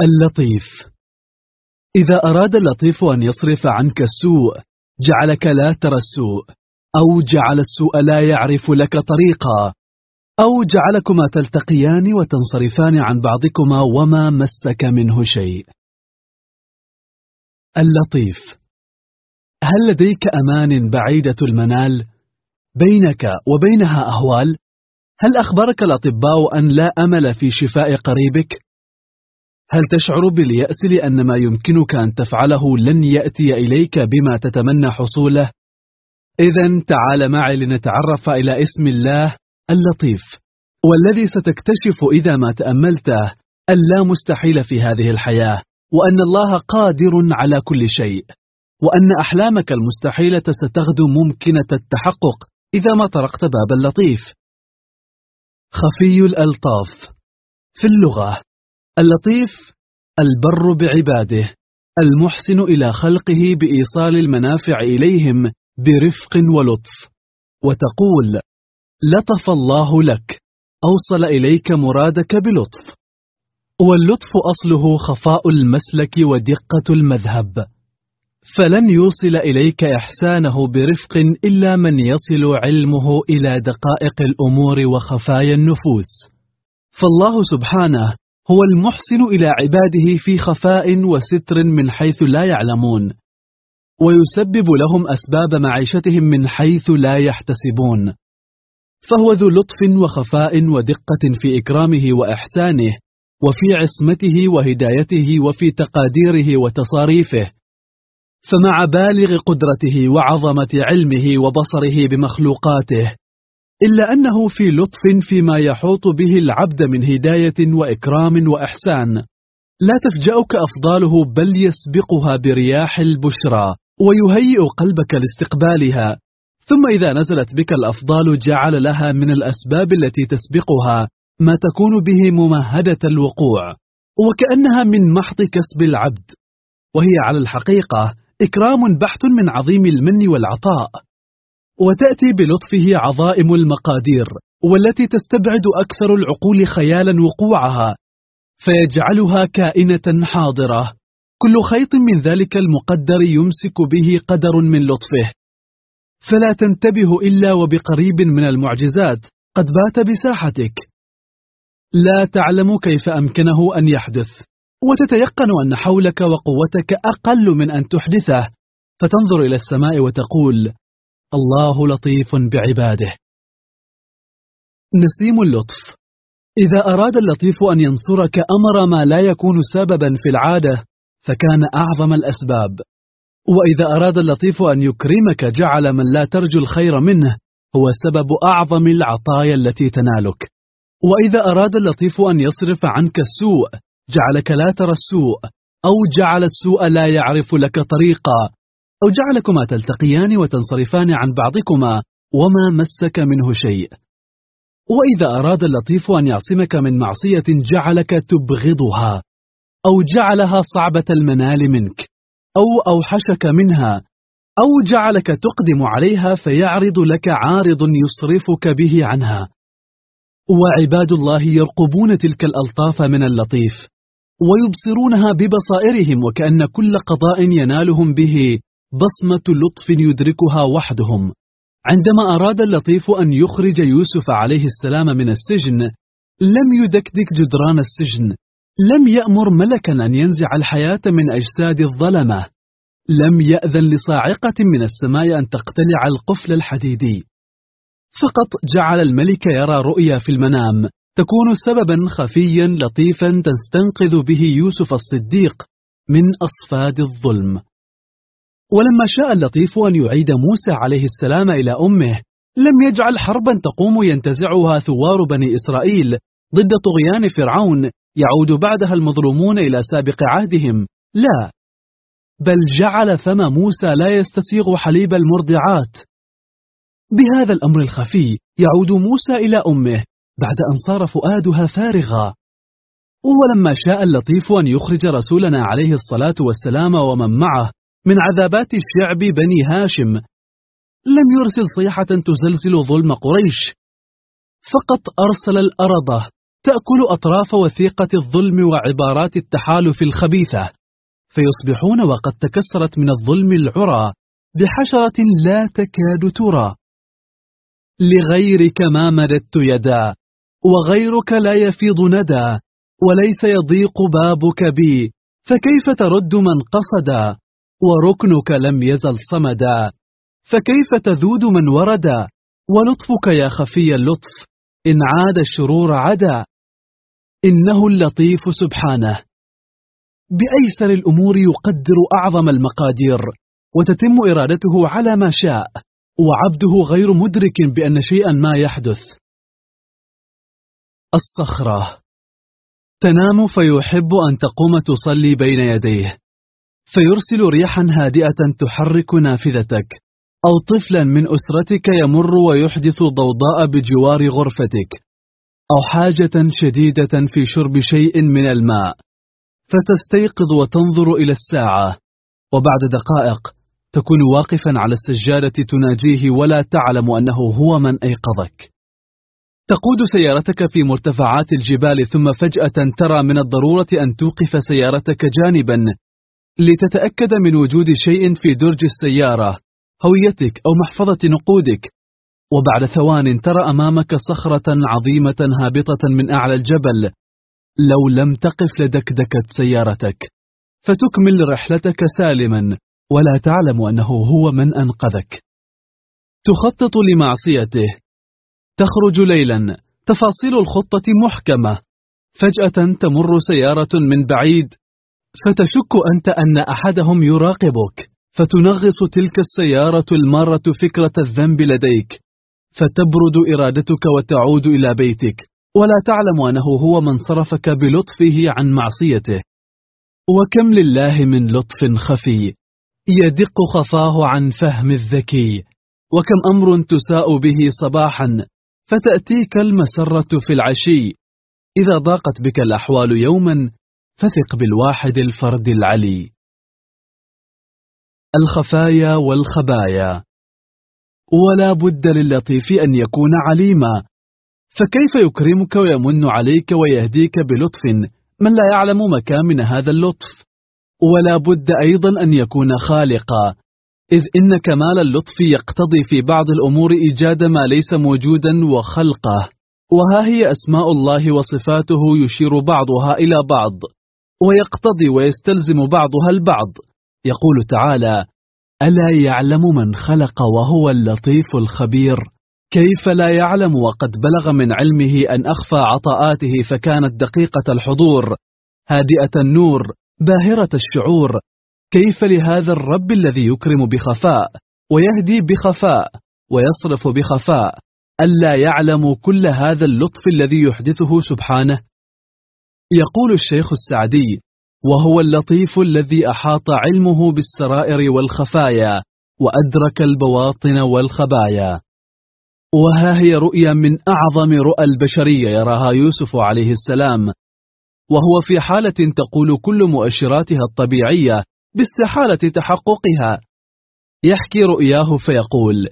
اللطيف. إذا أراد اللطيف أن يصرف عنك السوء جعلك لا ترى السوء. أو جعل السوء لا يعرف لك طريقا. أو جعلكما تلتقيان وتنصرفان عن بعضكما وما مسك منه شيء. اللطيف. هل لديك أمان بعيدة المنال؟ بينك وبينها أهوال؟ هل أخبرك الأطباء أن لا أمل في شفاء قريبك؟ هل تشعر باليأس لأن ما يمكنك أن تفعله لن يأتي إليك بما تتمنى حصوله؟ إذا تعال معي لنتعرف إلى اسم الله اللطيف والذي ستكتشف إذا ما تأملته ألا مستحيل في هذه الحياة وأن الله قادر على كل شيء وأن أحلامك المستحيلة ستغدو ممكنة التحقق إذا ما طرقت باب اللطيف. خفي الألطاف في اللغة. اللطيف البر بعباده المحسن إلى خلقه بإيصال المنافع إليهم برفق ولطف. وتقول لطف الله لك أوصل إليك مرادك بلطف. واللطف أصله خفاء المسلك ودقة المذهب. فلن يوصل إليك إحسانه برفق إلا من يصل علمه إلى دقائق الأمور وخفايا النفوس. فالله سبحانه هو المحسن إلى عباده في خفاء وستر من حيث لا يعلمون ويسبب لهم أسباب معيشتهم من حيث لا يحتسبون. فهو ذو لطف وخفاء ودقة في إكرامه وإحسانه وفي عصمته وهدايته وفي تقاديره وتصاريفه. فمع بالغ قدرته وعظمة علمه وبصره بمخلوقاته إلا أنه في لطف فيما يحوط به العبد من هداية وإكرام وإحسان. لا تفجأك أفضاله بل يسبقها برياح البشرى ويهيئ قلبك لاستقبالها. ثم إذا نزلت بك الأفضال جعل لها من الأسباب التي تسبقها ما تكون به ممهدة الوقوع. وكأنها من محض كسب العبد. وهي على الحقيقة إكرام بحت من عظيم المن والعطاء. وتأتي بلطفه عظائم المقادير والتي تستبعد أكثر العقول خيالا وقوعها فيجعلها كائنة حاضرة. كل خيط من ذلك المقدر يمسك به قدر من لطفه. فلا تنتبه إلا وبقريب من المعجزات قد بات بساحتك. لا تعلم كيف أمكنه أن يحدث. وتتيقن أن حولك وقوتك أقل من أن تحدثه. فتنظر إلى السماء وتقول الله لطيف بعباده. نسيم اللطف. إذا أراد اللطيف أن ينصرك أمر ما لا يكون سببا في العادة فكان أعظم الأسباب. وإذا أراد اللطيف أن يكرمك جعل من لا ترجو الخير منه هو سبب أعظم العطايا التي تنالك. وإذا أراد اللطيف أن يصرف عنك السوء جعلك لا ترى السوء أو جعل السوء لا يعرف لك طريقا. أو جعلكما تلتقيان وتنصرفان عن بعضكما وما مسك منه شيء. وإذا أراد اللطيف أن يعصمك من معصية جعلك تبغضها أو جعلها صعبة المنال منك أو أوحشك منها أو جعلك تقدم عليها فيعرض لك عارض يصرفك به عنها. وعباد الله يرقبون تلك الألطاف من اللطيف ويبصرونها ببصائرهم وكأن كل قضاء ينالهم به بصمة لطف يدركها وحدهم. عندما أراد اللطيف أن يخرج يوسف عليه السلام من السجن لم يدكدك جدران السجن. لم يأمر ملكا أن ينزع الحياة من أجساد الظلمة. لم يأذن لصاعقة من السماء أن تقتلع القفل الحديدي فقط جعل الملك يرى رؤيا في المنام. تكون سببا خفيا لطيفا تستنقذ به يوسف الصديق من أصفاد الظلم. ولما شاء اللطيف أن يعيد موسى عليه السلام إلى أمه لم يجعل حربا تقوم ينتزعها ثوار بني إسرائيل ضد طغيان فرعون يعود بعدها المظلومون إلى سابق عهدهم. لا بل جعل فم موسى لا يستسيغ حليب المرضعات. بهذا الأمر الخفي يعود موسى إلى أمه بعد أن صار فؤادها فارغا. ولما شاء اللطيف أن يخرج رسولنا عليه الصلاة والسلام ومن معه من عذابات الشعب بني هاشم. لم يرسل صيحة تزلزل ظلم قريش. فقط أرسل الأرضة تأكل أطراف وثيقة الظلم وعبارات التحالف الخبيثة. فيصبحون وقد تكسرت من الظلم العرى بحشرة لا تكاد ترى. لغيرك ما مددت يدا وغيرك لا يفيض ندى وليس يضيق بابك بي فكيف ترد من قصدا؟ وركنك لم يزل صمدا فكيف تذود من وردا ولطفك يا خفي اللطف إن عاد الشرور عدا. إنه اللطيف سبحانه. بأيسر الأمور يقدر أعظم المقادير وتتم إرادته على ما شاء وعبده غير مدرك بأن شيئا ما يحدث. الصخرة. تنام فيحب أن تقوم تصلي بين يديه. فيرسل ريحا هادئة تحرك نافذتك أو طفلا من أسرتك يمر ويحدث ضوضاء بجوار غرفتك أو حاجة شديدة في شرب شيء من الماء. فتستيقظ وتنظر إلى الساعة وبعد دقائق تكون واقفا على السجادة تناجيه ولا تعلم أنه هو من أيقظك. تقود سيارتك في مرتفعات الجبال ثم فجأة ترى من الضرورة أن توقف سيارتك جانبا لتتأكد من وجود شيء في درج السيارة هويتك أو محفظة نقودك. وبعد ثوان ترى أمامك صخرة عظيمة هابطة من أعلى الجبل. لو لم تقف لدكدكت سيارتك فتكمل رحلتك سالما ولا تعلم أنه هو من أنقذك. تخطط لمعصيته. تخرج ليلا. تفاصيل الخطة محكمة. فجأة تمر سيارة من بعيد. فتشك أنت أن أحدهم يراقبك فتنغص تلك السيارة المارة فكرة الذنب لديك فتبرد إرادتك وتعود إلى بيتك ولا تعلم أنه هو من صرفك بلطفه عن معصيته. وكم لله من لطف خفي يدق خفاه عن فهم الذكي وكم أمر تساء به صباحا فتأتيك المسرة في العشي. إذا ضاقت بك الأحوال يوما فثق بالواحد الفرد العلي. الخفايا والخبايا. ولا بد للطيف أن يكون عليما. فكيف يكرمك ويمن عليك ويهديك بلطف من لا يعلم مكامن هذا اللطف؟ ولا بد أيضا أن يكون خالقا. إذ إن كمال اللطف يقتضي في بعض الأمور إيجاد ما ليس موجودا وخلقه. وها هي أسماء الله وصفاته يشير بعضها إلى بعض. ويقتضي ويستلزم بعضها البعض. يقول تعالى ألا يعلم من خلق وهو اللطيف الخبير؟ كيف لا يعلم وقد بلغ من علمه أن أخفى عطاءاته فكانت دقيقة الحضور هادئة النور باهرة الشعور؟ كيف لهذا الرب الذي يكرم بخفاء ويهدي بخفاء ويصرف بخفاء؟ ألا يعلم كل هذا اللطف الذي يحدثه سبحانه؟ يقول الشيخ السعدي وهو اللطيف الذي أحاط علمه بالسرائر والخفايا وأدرك البواطن والخبايا. وها هي رؤيا من أعظم رؤى البشرية يراها يوسف عليه السلام. وهو في حالة تقول كل مؤشراتها الطبيعية باستحالة تحققها. يحكي رؤياه فيقول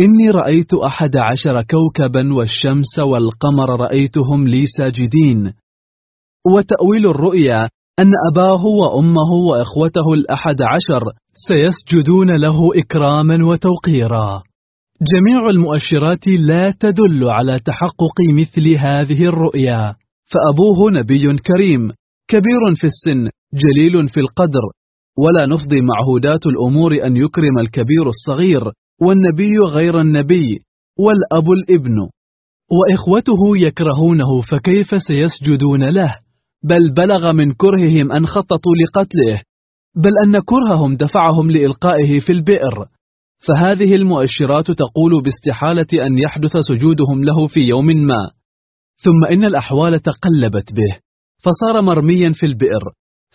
إني رأيت أحد عشر كوكبا والشمس والقمر رأيتهم لي ساجدين. وتأويل الرؤيا أن أباه وأمه وإخوته الأحد عشر سيسجدون له إكراما وتوقيرا. جميع المؤشرات لا تدل على تحقق مثل هذه الرؤيا. فأبوه نبي كريم كبير في السن جليل في القدر ولا نفضي معهودات الأمور أن يكرم الكبير الصغير والنبي غير النبي والأب الابن. وإخوته يكرهونه فكيف سيسجدون له؟ بل بلغ من كرههم أن خططوا لقتله بل أن كرههم دفعهم لإلقائه في البئر. فهذه المؤشرات تقول باستحالة أن يحدث سجودهم له في يوم ما. ثم إن الأحوال تقلبت به فصار مرميا في البئر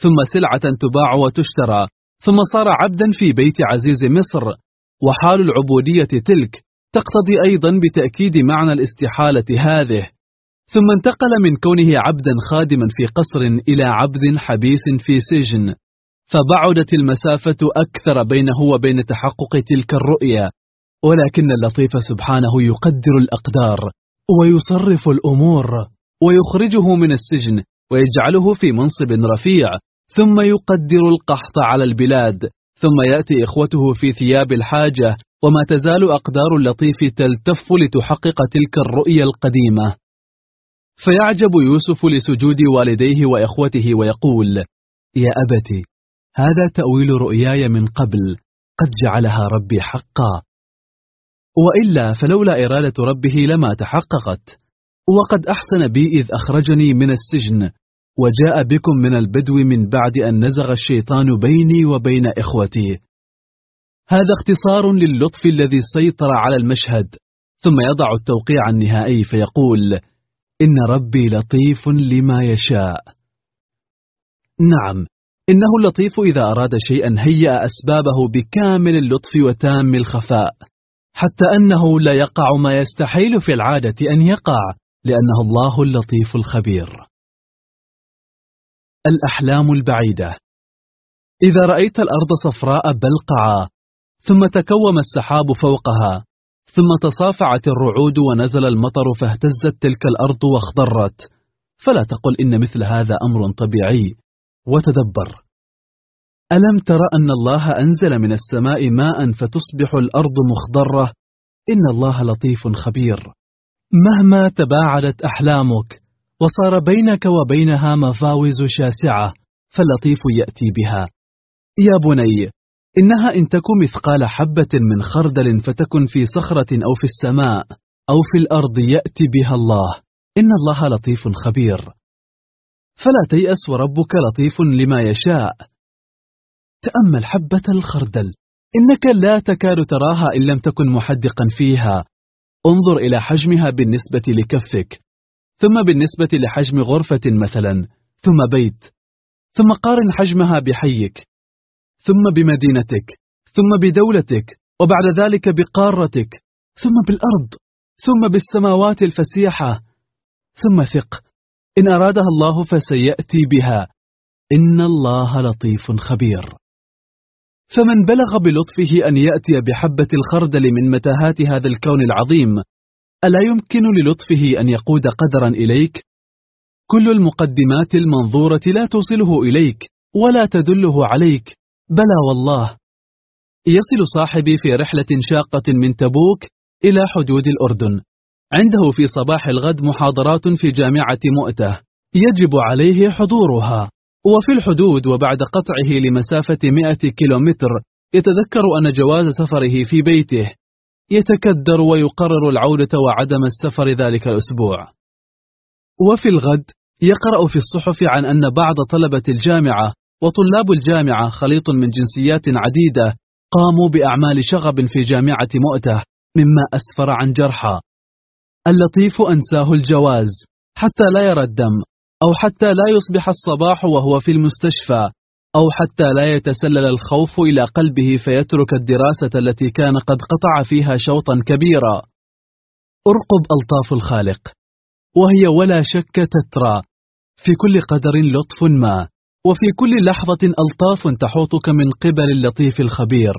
ثم سلعة تباع وتشترى ثم صار عبدا في بيت عزيز مصر. وحال العبودية تلك تقتضي أيضا بتأكيد معنى الاستحالة هذه. ثم انتقل من كونه عبدا خادما في قصر إلى عبد حبيس في سجن فبعدت المسافة أكثر بينه وبين تحقق تلك الرؤيا ولكن اللطيف سبحانه يقدر الأقدار ويصرف الأمور ويخرجه من السجن ويجعله في منصب رفيع ثم يقدر القحط على البلاد ثم يأتي إخوته في ثياب الحاجة وما تزال أقدار اللطيف تلتف لتحقق تلك الرؤية القديمة. فيعجب يوسف لسجود والديه وإخوته ويقول يا أبتي هذا تأويل رؤياي من قبل قد جعلها ربي حقا. وإلا فلولا إرادة ربه لما تحققت وقد أحسن بي إذ أخرجني من السجن وجاء بكم من البدو من بعد أن نزغ الشيطان بيني وبين إخوتي. هذا اختصار للطف الذي سيطر على المشهد ثم يضع التوقيع النهائي فيقول إن ربي لطيف لما يشاء. نعم إنه اللطيف إذا أراد شيئا هيأ أسبابه بكامل اللطف وتام الخفاء حتى أنه لا يقع ما يستحيل في العادة أن يقع لأنه الله اللطيف الخبير. الأحلام البعيدة. إذا رأيت الأرض صفراء بلقعا ثم تكوم السحاب فوقها ثم تصافعت الرعود ونزل المطر فاهتزت تلك الأرض واخضرت فلا تقل إن مثل هذا أمر طبيعي. وتدبر. ألم تر أن الله أنزل من السماء ماء فتصبح الأرض مخضرة؟ إن الله لطيف خبير. مهما تباعدت أحلامك وصار بينك وبينها مفاوز شاسعة فاللطيف يأتي بها. يا بني إنها إن تكن مثقال حبة من خردل فتكن في صخرة أو في السماء أو في الأرض يأتي بها الله. إن الله لطيف خبير. فلا تيأس وربك لطيف لما يشاء. تأمل حبة الخردل. إنك لا تكاد تراها إن لم تكن محدقا فيها. انظر إلى حجمها بالنسبة لكفك. ثم بالنسبة لحجم غرفة مثلا. ثم بيت. ثم قارن حجمها بحيك. ثم بمدينتك ثم بدولتك وبعد ذلك بقارتك ثم بالأرض ثم بالسماوات الفسيحة. ثم ثق إن أرادها الله فسيأتي بها. إن الله لطيف خبير. فمن بلغ بلطفه أن يأتي بحبة الخردل من متاهات هذا الكون العظيم ألا يمكن للطفه أن يقود قدرا إليك؟ كل المقدمات المنظورة لا توصله إليك ولا تدله عليك. بلى والله. يصل صاحبي في رحلة شاقة من تبوك إلى حدود الأردن. عنده في صباح الغد محاضرات في جامعة مؤتة. يجب عليه حضورها. وفي الحدود وبعد قطعه لمسافة 100 كيلومتر يتذكر أن جواز سفره في بيته. يتكدر ويقرر العودة وعدم السفر ذلك الأسبوع. وفي الغد يقرأ في الصحف عن أن بعض طلبة الجامعة وطلاب الجامعة خليط من جنسيات عديدة قاموا بأعمال شغب في جامعة مؤتة مما أسفر عن جرحى. اللطيف أنساه الجواز حتى لا يرى الدم أو حتى لا يصبح الصباح وهو في المستشفى أو حتى لا يتسلل الخوف إلى قلبه فيترك الدراسة التي كان قد قطع فيها شوطا كبيرا. أرقب ألطاف الخالق. وهي ولا شك تترى. في كل قدر لطف ما. وفي كل لحظة ألطاف تحوطك من قبل اللطيف الخبير.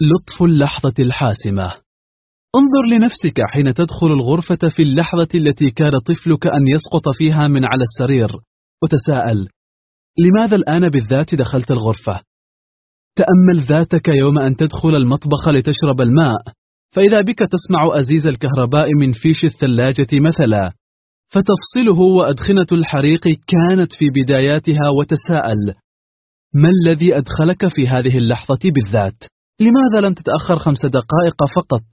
لطف اللحظة الحاسمة. انظر لنفسك حين تدخل الغرفة في اللحظة التي كان طفلك أن يسقط فيها من على السرير وتساءل لماذا الآن بالذات دخلت الغرفة؟ تأمل ذاتك يوم أن تدخل المطبخ لتشرب الماء فإذا بك تسمع أزيز الكهرباء من فيش الثلاجة مثلا. فتفصله وأدخنة الحريق كانت في بداياتها وتساءل ما الذي أدخلك في هذه اللحظة بالذات؟ لماذا لم تتأخر خمس دقائق فقط؟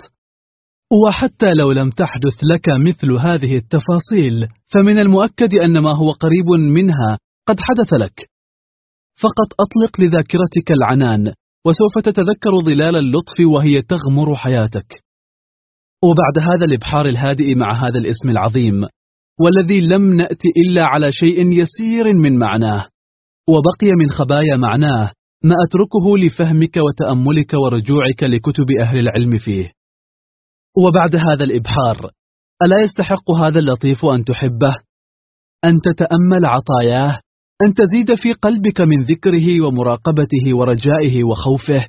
وحتى لو لم تحدث لك مثل هذه التفاصيل فمن المؤكد أن ما هو قريب منها قد حدث لك فقط أطلق لذاكرتك العنان وسوف تتذكر ظلال اللطف وهي تغمر حياتك وبعد هذا الإبحار الهادئ مع هذا الاسم العظيم والذي لم نأتي إلا على شيء يسير من معناه. وبقي من خبايا معناه ما أتركه لفهمك وتأملك ورجوعك لكتب أهل العلم فيه. وبعد هذا الإبحار ألا يستحق هذا اللطيف أن تحبه؟ أن تتأمل عطاياه؟ أن تزيد في قلبك من ذكره ومراقبته ورجائه وخوفه؟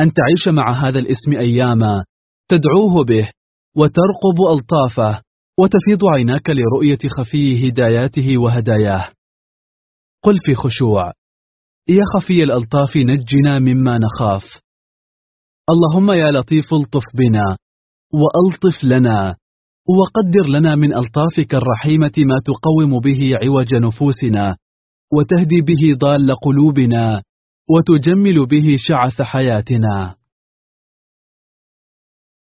أن تعيش مع هذا الاسم أياما تدعوه به وترقب ألطافه وتفيض عيناك لرؤية خفي هداياته وهداياه. قل في خشوع. يا خفي الألطاف نجنا مما نخاف. اللهم يا لطيف الطف بنا وألطف لنا وقدر لنا من ألطافك الرحيمة ما تقوم به عوج نفوسنا وتهدي به ضال قلوبنا وتجمل به شعث حياتنا.